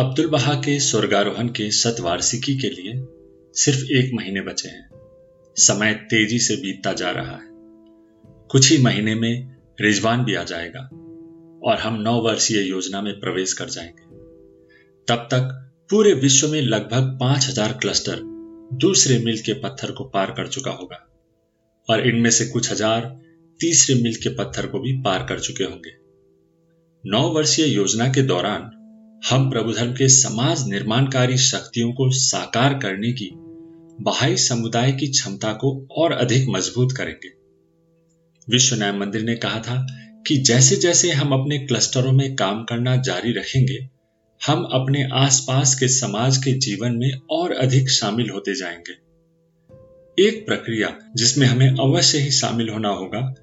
अब्दुल बहा के स्वर्गारोहण के शतवार्षिकी के लिए सिर्फ़ एक महीने बचे हैं। समय तेज़ी से बीतता जा रहा है। कुछ ही महीने में रिजवान भी आ जाएगा और हम नौ वर्षीय योजना में प्रवेश कर जाएँगे। तब तक पूरे विश्व में लगभग पाँच हज़ार क्लस्टर दूसरे मिल के पत्थर को पार कर चुका होगा और इनमें से कुछ हज़ार तीसरे मिल के पत्थर को भी पार कर चुके होंगे। नौ वर्षीय योजना के दौरान हम प्रभु धर्म के समाज निर्माणकारी शक्तियों को साकार करने की, बहाई समुदाय की क्षमता को और अधिक मज़बूत करेंगे। विश्व न्याय मंदिर ने कहा था कि जैसे जैसे हम अपने क्लस्टरों में काम करना जारी रखेंगे, हम अपने आसपास के समाज के जीवन में और अधिक शामिल होते जाएँगे। एक प्रक्रिया जिसमें हमें अवश्य ही शामिल होना होगा,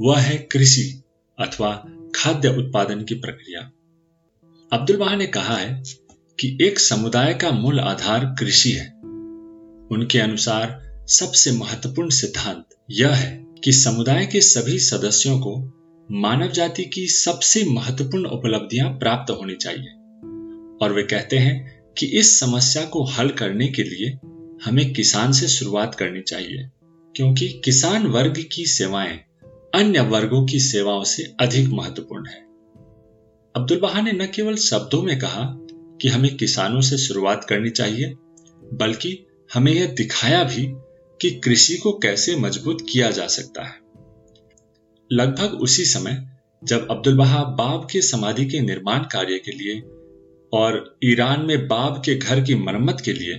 वह है कृषि अथवा खाद्य उत्पादन की प्रक्रिया। अब्दुल बहा ने कहा है कि एक समुदाय का मूल आधार कृषि है। उनके अनुसार सबसे महत्वपूर्ण सिद्धांत यह है कि समुदाय के सभी सदस्यों को मानव जाति की सबसे महत्वपूर्ण उपलब्धियाँ प्राप्त होनी चाहिए और वे कहते हैं कि इस समस्या को हल करने के लिए हमें किसान से शुरुआत करनी चाहिए, क्योंकि किसान वर्ग की सेवाएँ अन्य वर्गों की सेवाओं से अधिक महत्वपूर्ण है। अब्दुल बहा ने न केवल शब्दों में कहा कि हमें किसानों से शुरुआत करनी चाहिए, बल्कि हमें यह दिखाया भी कि कृषि को कैसे मज़बूत किया जा सकता है। लगभग उसी समय, जब अब्दुल बहा बाब के समाधि के निर्माण कार्य के लिए और ईरान में बाब के घर की मरम्मत के लिए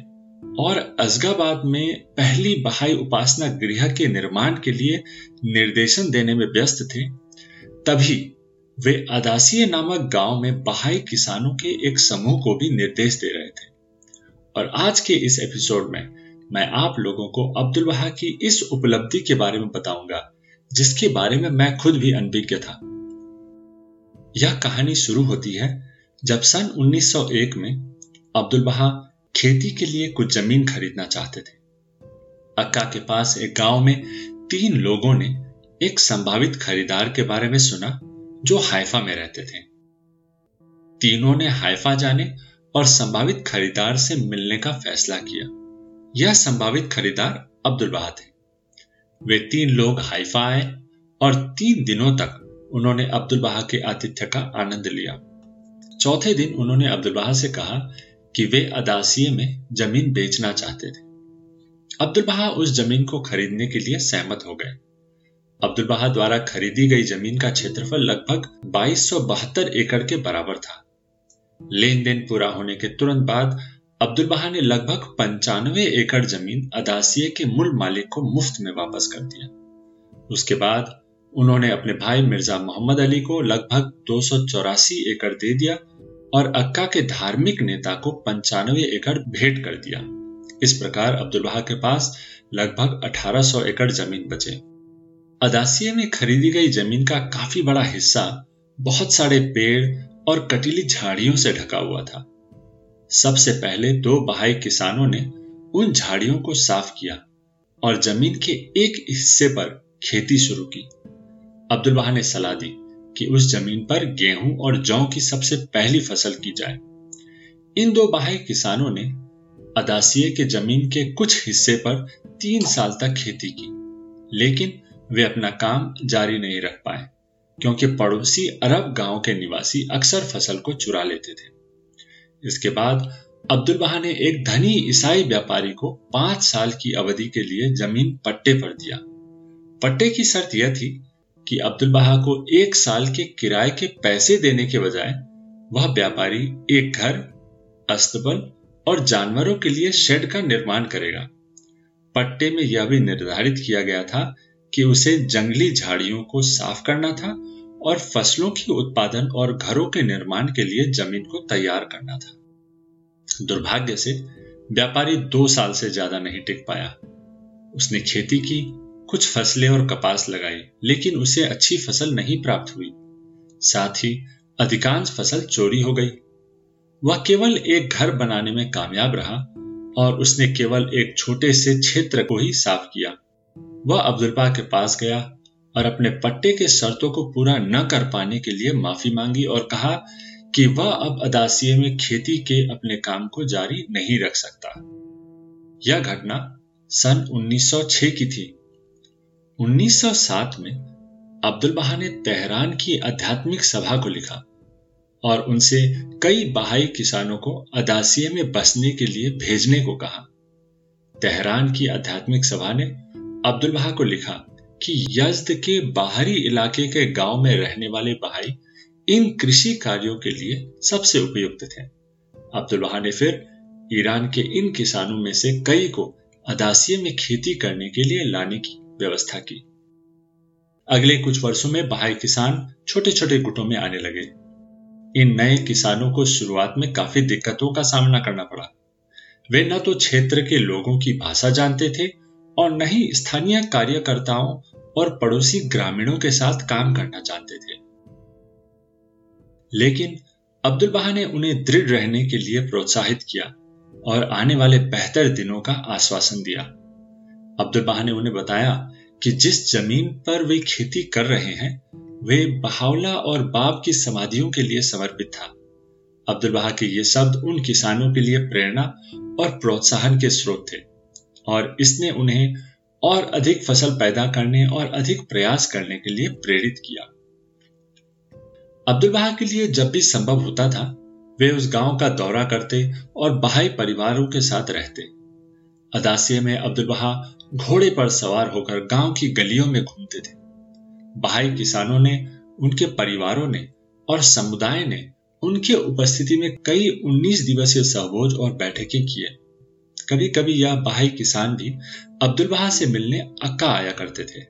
और अजगाबाद में पहली बहाई उपासना गृह के निर्माण के लिए निर्देशन देने में व्यस्त थे, तभी वे अदासीय नामक गाँव में बहाई किसानों के एक समूह को भी निर्देश दे रहे थे। और आज के इस एपिसोड में मैं आप लोगों को अब्दुल बहा की इस उपलब्धि के बारे में बताऊँगा, जिसके बारे में मैं खुद भी अनभिज्ञ था। यह कहानी शुरू होती है जब सन 1901 में अब्दुल बहा खेती के लिए कुछ ज़मीन खरीदना चाहते थे। अक्का के पास एक गाँव में तीन लोगों ने एक संभावित खरीदार के बारे में सुना जो हाइफा में रहते थे। तीनों ने हाइफा जाने और संभावित खरीदार से मिलने का फैसला किया। यह संभावित खरीदार अब्दुल बहा थे। वे तीन लोग हाइफा आए और तीन दिनों तक उन्होंने अब्दुल बहा के आतिथ्य का आनंद लिया। चौथे दिन उन्होंने अब्दुल बहा से कहा कि वे अदासिये में ज़मीन बेचना चाहते थे। अब्दुल बहा उस ज़मीन को खरीदने के लिए सहमत हो गए। अब्दुल बहा द्वारा खरीदी गई ज़मीन का क्षेत्रफल लगभग बाईस एकड़ के बराबर था। लेन देन पूरा होने के तुरंत बाद अब्दुल बहा ने लगभग पंचानवे एकड़ ज़मीन अदासिये के मूल मालिक को मुफ़्त में वापस कर दिया। उसके बाद उन्होंने अपने भाई मिर्ज़ा मोहम्मद अली को लगभग दो सौ चौरासी एकड़ दे दिया और अक्का के धार्मिक नेता को पंचानवे एकड़ भेंट कर दिया। इस प्रकार अब्दुल बहा के पास लगभग 1800 एकड़ ज़मीन बचे। अदासिये में खरीदी गई ज़मीन का काफ़ी बड़ा हिस्सा बहुत सारे पेड़ और कटीली झाड़ियों से ढका हुआ था। सबसे पहले दो बहाई किसानों ने उन झाड़ियों को साफ़ किया और ज़मीन के एक हिस्से पर खेती शुरू की। अब्दुल बहा ने सलाह दी कि उस ज़मीन पर गेहूँ और जौ की सबसे पहली फ़सल की जाए। इन दो बाह्य किसानों ने अदासिये के ज़मीन के कुछ हिस्से पर तीन साल तक खेती की, लेकिन वे अपना काम जारी नहीं रख पाए, क्योंकि पड़ोसी अरब गाँव के निवासी अक्सर फ़सल को चुरा लेते थे। इसके बाद अब्दुल बहा ने एक धनी ईसाई व्यापारी को पाँच साल की अवधि के लिए ज़मीन पट्टे पर दिया। पट्टे की शर्त यह थी कि अब्दुल बहा को एक साल के किराए के पैसे देने के बजाय वह व्यापारी एक घर, अस्तबल और जानवरों के लिए शेड का निर्माण करेगा। पट्टे में यह भी निर्धारित किया गया था कि उसे जंगली झाड़ियों को साफ़ करना था और फ़सलों की उत्पादन और घरों के निर्माण के लिए ज़मीन को तैयार करना था। दुर्भाग्य से व्यापारी दो साल से ज़्यादा नहीं टिक पाया। उसने खेती की, कुछ फ़सलें और कपास लगाई, लेकिन उसे अच्छी फ़सल नहीं प्राप्त हुई। साथ ही अधिकांश फ़सल चोरी हो गई। वह केवल एक घर बनाने में कामयाब रहा और उसने केवल एक छोटे से क्षेत्र को ही साफ़ किया। वह अब्दुल्बा के पास गया और अपने पट्टे के शर्तों को पूरा न कर पाने के लिए माफ़ी मांगी और कहा कि वह अब अदासिये में खेती के अपने काम को जारी नहीं रख सकता। यह घटना सन 1906 की थी। 1907 में अब्दुल बहा ने तेहरान की आध्यात्मिक सभा को लिखा और उनसे कई बहाई किसानों को अदासिये में बसने के लिए भेजने को कहा। तेहरान की आध्यात्मिक सभा ने अब्दुल बहा को लिखा कि यज्द के बाहरी इलाके के गाँव में रहने वाले बहाई इन कृषि कार्यों के लिए सबसे उपयुक्त थे। अब्दुल बहा ने फिर ईरान के इन किसानों में से कई को अदासिये में खेती करने के लिए लाने की व्यवस्था की। अगले कुछ वर्षों में बहाई किसान छोटे छोटे गुटों में आने लगे। इन नए किसानों को शुरुआत में काफ़ी दिक्कतों का सामना करना पड़ा। वे न तो क्षेत्र के लोगों की भाषा जानते थे और न ही स्थानीय कार्यकर्ताओं और पड़ोसी ग्रामीणों के साथ काम करना जानते थे। लेकिन अब्दुल बहा ने उन्हें दृढ़ रहने के लिए प्रोत्साहित किया और आने वाले बेहतर दिनों का आश्वासन दिया। अब्दुल बहा ने उन्हें बताया कि जिस ज़मीन पर वे खेती कर रहे हैं, वे बहावला और बाप की समाधियों के लिए समर्पित था। अब्दुल बहा के ये शब्द उन किसानों के लिए प्रेरणा और प्रोत्साहन के स्रोत थे। और इसने उन्हें और अधिक फ़सल पैदा करने और अधिक प्रयास करने के लिए प्रेरित किया। अब्दुल बहा के लिए जब भी संभव होता था, वे उस गाँव का दौरा करते और बहाई परिवारों के साथ रहते। अदासिये में अब्दुल बहा घोड़े पर सवार होकर गाँव की गलियों में घूमते थे। बहाई किसानों ने, उनके परिवारों ने और समुदाय ने उनके उपस्थिति में कई 19 दिवसीय सहभोज और बैठकें किए। कभी कभी यह बहाई किसान भी अब्दुल बहा से मिलने अक्का आया करते थे।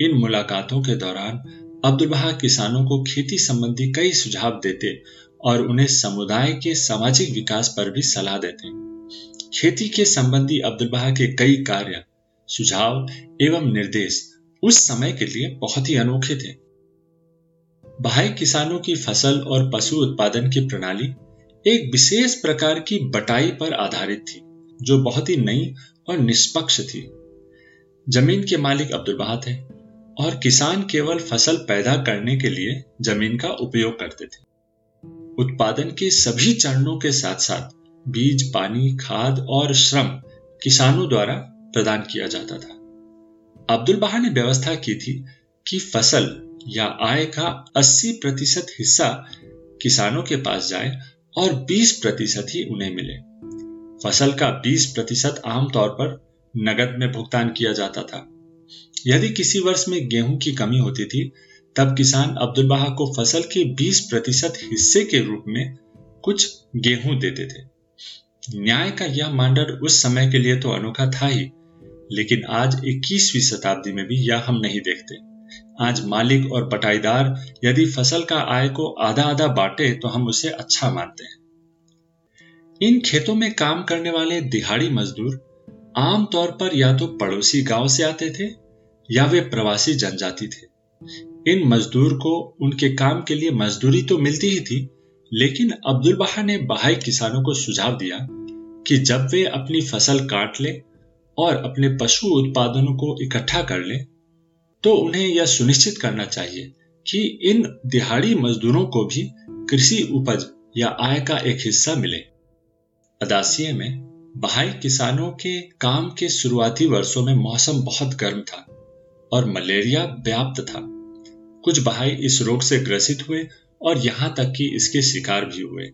इन मुलाकातों के दौरान अब्दुल बहा किसानों को खेती संबंधी कई सुझाव देते और उन्हें समुदाय के सामाजिक विकास पर भी सलाह देते। खेती के संबंधी अब्दुल बहा के कई कार्य, सुझाव एवं निर्देश उस समय के लिए बहुत ही अनोखे थे। बहाई किसानों की फ़सल और पशु उत्पादन की प्रणाली एक विशेष प्रकार की बटाई पर आधारित थी। जो बहुत ही नई और निष्पक्ष थी। ज़मीन के मालिक अब्दुल बहा थे और किसान केवल फ़सल पैदा करने के लिए ज़मीन का उपयोग करते थे। उत्पादन के सभी चरणों के साथ साथ बीज, पानी, खाद और श्रम किसानों द्वारा प्रदान किया जाता था। अब्दुल बहा ने व्यवस्था की थी कि फ़सल या आय का 80 प्रतिशत हिस्सा किसानों के पास जाए और 20 प्रतिशत ही उन्हें मिले। फ़सल का 20 प्रतिशत आमतौर पर नगद में भुगतान किया जाता था। यदि किसी वर्ष में गेहूँ की कमी होती थी, तब किसान अब्दुल बहा को फ़सल के 20 प्रतिशत हिस्से के रूप में कुछ गेहूँ देते थे। न्याय का यह मांडर उस समय के लिए तो अनोखा था ही, लेकिन आज 21वीं शताब्दी में भी यह हम नहीं देखते। आज मालिक और बटाईदार यदि फ़सल का आय को आधा आधा बांटे तो हम उसे अच्छा मानते हैं। इन खेतों में काम करने वाले दिहाड़ी मजदूर आमतौर पर या तो पड़ोसी गाँव से आते थे या वे प्रवासी जनजाति थे। इन मजदूर को उनके काम के लिए मजदूरी तो मिलती ही थी, लेकिन अब्दुल बहा ने बहाई किसानों को सुझाव दिया कि जब वे अपनी फ़सल काट ले और अपने पशु उत्पादनों को इकट्ठा कर ले तो उन्हें यह सुनिश्चित करना चाहिए कि इन दिहाड़ी मजदूरों को भी कृषि उपज या आय का एक हिस्सा मिले। अदासिये में बहाई किसानों के काम के शुरुआती वर्षों में मौसम बहुत गर्म था और मलेरिया व्याप्त था। कुछ बहाई इस रोग से ग्रसित हुए और यहाँ तक कि इसके शिकार भी हुए।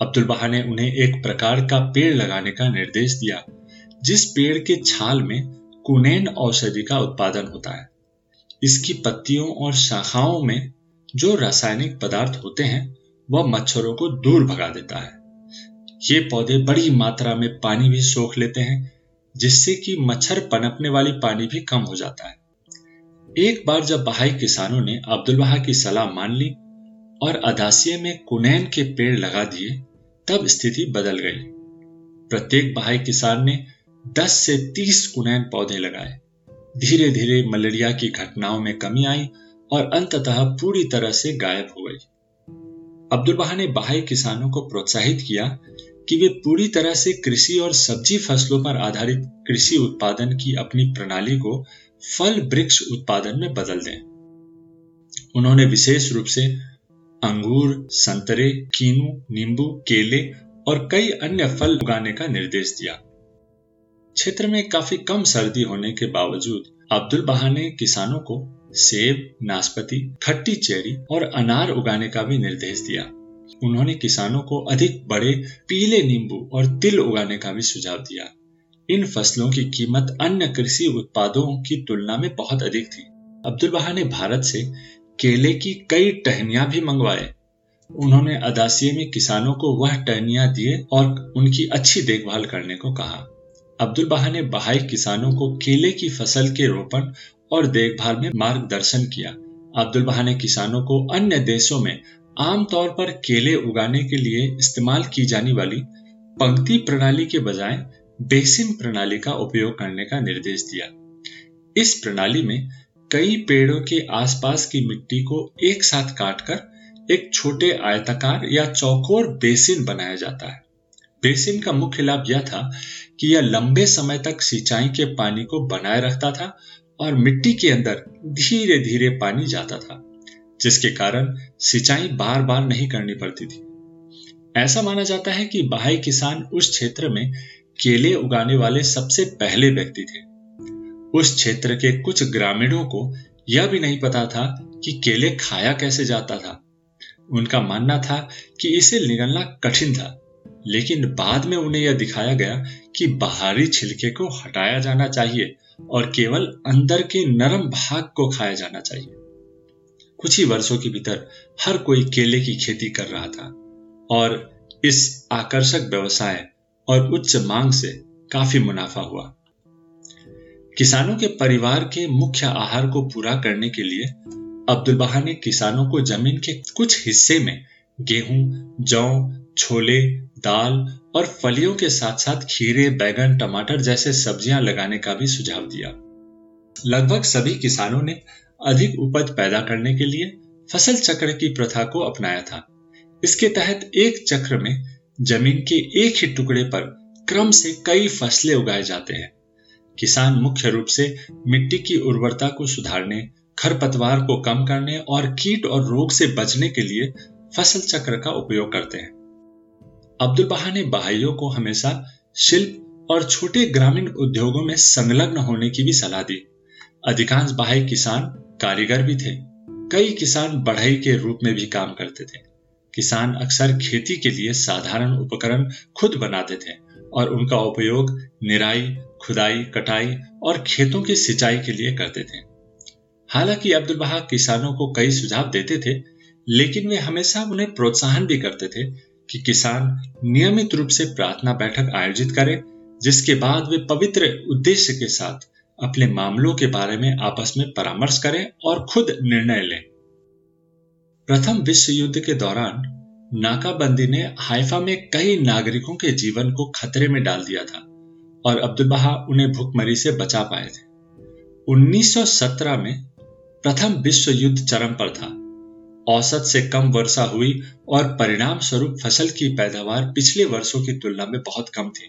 अब्दुल बहा ने उन्हें एक प्रकार का पेड़ लगाने का निर्देश दिया, जिस पेड़ के छाल में कुनेन औषधि का उत्पादन होता है। इसकी पत्तियों और शाखाओं में जो रासायनिक पदार्थ होते हैं, वह मच्छरों को दूर भगा देता है। ये पौधे बड़ी मात्रा में पानी भी सोख लेते हैं, जिससे कि मच्छर पनपने वाली पानी भी कम हो जाता है। एक बार जब बहाई किसानों ने अब्दुल बहा की सलाह मान ली और अदासिये में कुनैन के पेड़ लगा दिए, तब स्थिति बदल गई। प्रत्येक बहाई किसान ने 10 से 30 कुनैन पौधे लगाए। धीरे धीरे मलेरिया की घटनाओं में कमी आई और अंततः पूरी तरह से गायब हो गई। अब्दुल बहा ने बहाई किसानों को प्रोत्साहित किया कि वे पूरी तरह से कृषि और सब्ज़ी फ़सलों पर आधारित कृषि उत्पादन की अपनी प्रणाली को फल वृक्ष उत्पादन में बदल दें। उन्होंने विशेष रूप से अंगूर, संतरे, कीनू, नींबू, केले और कई अन्य फल उगाने का निर्देश दिया। क्षेत्र में काफ़ी कम सर्दी होने के बावजूद अब्दुल बहा ने किसानों को सेब, नाशपाती, खट्टी चेरी और अनार उगाने का भी निर्देश दिया। उन्होंने किसानों को अधिक बड़े पीले नींबू और तिल उगाने का भी सुझाव दिया। इन फ़सलों की कीमत अन्य कृषि उत्पादों की तुलना में बहुत अधिक थी। अब्दुल बहा ने भारत से केले की कई टहनियाँ भी मंगवाए। उन्होंने अदासिये में किसानों को वह टहनियाँ दिए और उनकी अच्छी देखभाल करने को कहा। अब्दुल बहा ने बहाई किसानों को केले की फ़सल के रोपण और देखभाल में मार्गदर्शन किया। अब्दुल बहा ने किसानों को अन्य देशों में आमतौर पर केले उगाने के लिए इस्तेमाल की जाने वाली पंक्ति प्रणाली के बजाय बेसिन प्रणाली का उपयोग करने का निर्देश दिया। इस प्रणाली में कई पेड़ों के आसपास की मिट्टी को एक साथ काटकर एक छोटे आयताकार या चौकोर बेसिन बनाया जाता है। बेसिन का मुख्य लाभ यह था कि यह लंबे समय तक सिंचाई के पानी को बनाए रखता था और मिट्टी के अंदर धीरे धीरे पानी जाता था। जिसके कारण सिंचाई बार बार नहीं करनी पड़ती थी। ऐसा माना जाता है कि बहाई किसान उस क्षेत्र में केले उगाने वाले सबसे पहले व्यक्ति थे। उस क्षेत्र के कुछ ग्रामीणों को यह भी नहीं पता था कि केले खाया कैसे जाता था। उनका मानना था कि इसे निगलना कठिन था, लेकिन बाद में उन्हें यह दिखाया गया कि बाहरी छिलके को हटाया जाना चाहिए और केवल अंदर के नरम भाग को खाया जाना चाहिए। कुछ ही वर्षों के भीतर हर कोई केले की खेती कर रहा था और इस आकर्षक व्यवसाय और उच्च मांग से काफ़ी मुनाफा हुआ। किसानों के परिवार के मुख्य आहार को पूरा करने के लिए अब्दुल बहा ने किसानों को ज़मीन के कुछ हिस्से में गेहूँ, जौ, छोले, दाल और फलियों के साथ साथ खीरे, बैगन, टमाटर जैसे सब्ज़ियाँ लगाने का भी सुझाव दिया। लगभग सभी किसानों ने अधिक उपज पैदा करने के लिए फ़सल चक्र की प्रथा को अपनाया था। इसके तहत एक चक्र में ज़मीन के एक ही टुकड़े पर क्रम से कई फ़सलें उगाए जाते हैं। किसान मुख्य रूप से मिट्टी की उर्वरता को सुधारने, खरपतवार को कम करने और कीट और रोग से बचने के लिए फ़सल चक्र का उपयोग करते हैं। अब्दुल बहा ने बहाइयों को हमेशा शिल्प और छोटे ग्रामीण उद्योगों में संलग्न होने की भी सलाह दी। अधिकांश बहाई किसान कारीगर भी थे। कई किसान बढ़ई के रूप में भी काम करते थे। किसान अक्सर खेती के लिए साधारण उपकरण खुद बनाते थे और उनका उपयोग निराई, खुदाई, कटाई और खेतों की सिंचाई के लिए करते थे। हालाँकि अब्दुल बहा किसानों को कई सुझाव देते थे, लेकिन वे हमेशा उन्हें प्रोत्साहन भी करते थे कि किसान नियमित रूप से प्रार्थना बैठक आयोजित करें, जिसके बाद वे पवित्र उद्देश्य के साथ अपने मामलों के बारे में आपस में परामर्श करें और खुद निर्णय लें। प्रथम विश्व युद्ध के दौरान, नाकाबंदी ने हाइफा में कई नागरिकों के जीवन को खतरे में डाल दिया था और अब्दुल बहा उन्हें भुखमरी से बचा पाए थे। 1917 में प्रथम विश्व युद्ध चरम पर था। औसत से कम वर्षा हुई और परिणाम स्वरूप फ़सल की पैदावार पिछले वर्षों की तुलना में बहुत कम थी।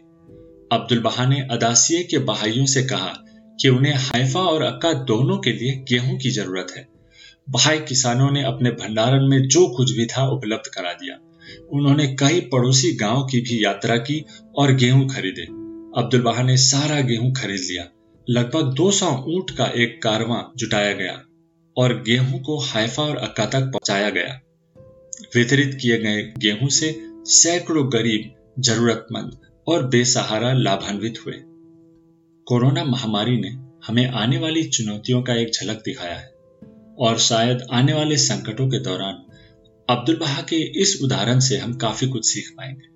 अब्दुल बहा ने अदासिये के बहाइयों से कहा कि उन्हें हाइफा और अक्का दोनों के लिए गेहूँ की ज़रूरत है। भाई किसानों ने अपने भंडारण में जो कुछ भी था उपलब्ध करा दिया। उन्होंने कई पड़ोसी गाँव की भी यात्रा की और गेहूँ खरीदे। अब्दुल बहा ने सारा गेहूँ खरीद लिया। लगभग 200 ऊँट का एक कारवां जुटाया गया और गेहूँ को हाइफा और अक्का तक पहुँचाया गया। वितरित किए गए गेहूँ से सैकड़ों गरीब, जरूरतमंद और बेसहारा लाभान्वित हुए। कोरोना महामारी ने हमें आने वाली चुनौतियों का एक झलक दिखाया है। और शायद आने वाले संकटों के दौरान अब्दुल बहा के इस उदाहरण से हम काफ़ी कुछ सीख पाएँगे।